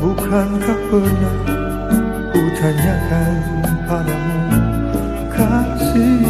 Bukankah pernah ku tanyakan padamu kasih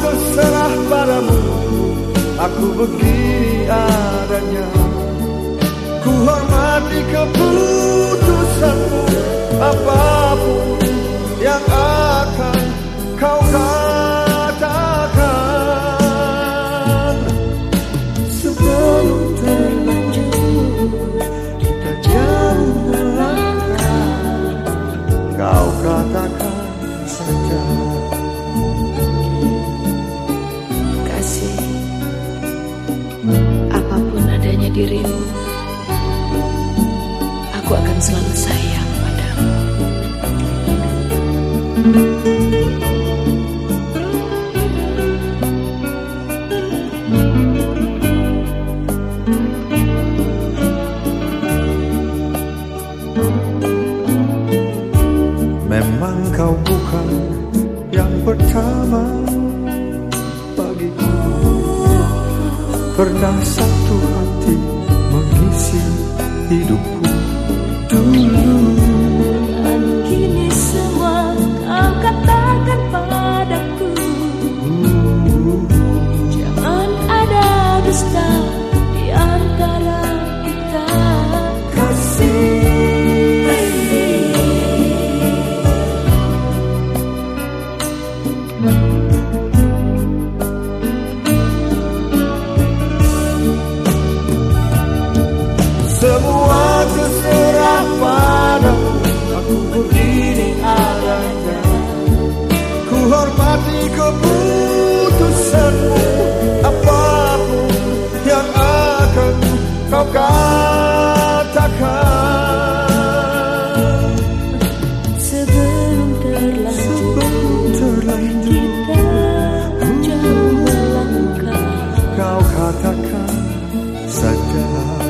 terserah padamu. Aku begini adanya. Ku hormati keputusanmu dirimu Aku akan selalu sayang padamu. Memang kau bukan yang pertama bagiku. Pernah satu hati mengisi hidupku. Dulu Dan kini semua kau katakan padaku. Jangan ada dusta kau katakan. Sebelum terlanjur, sebelum terlanjur kita jauh melangkah. Kau katakan sadar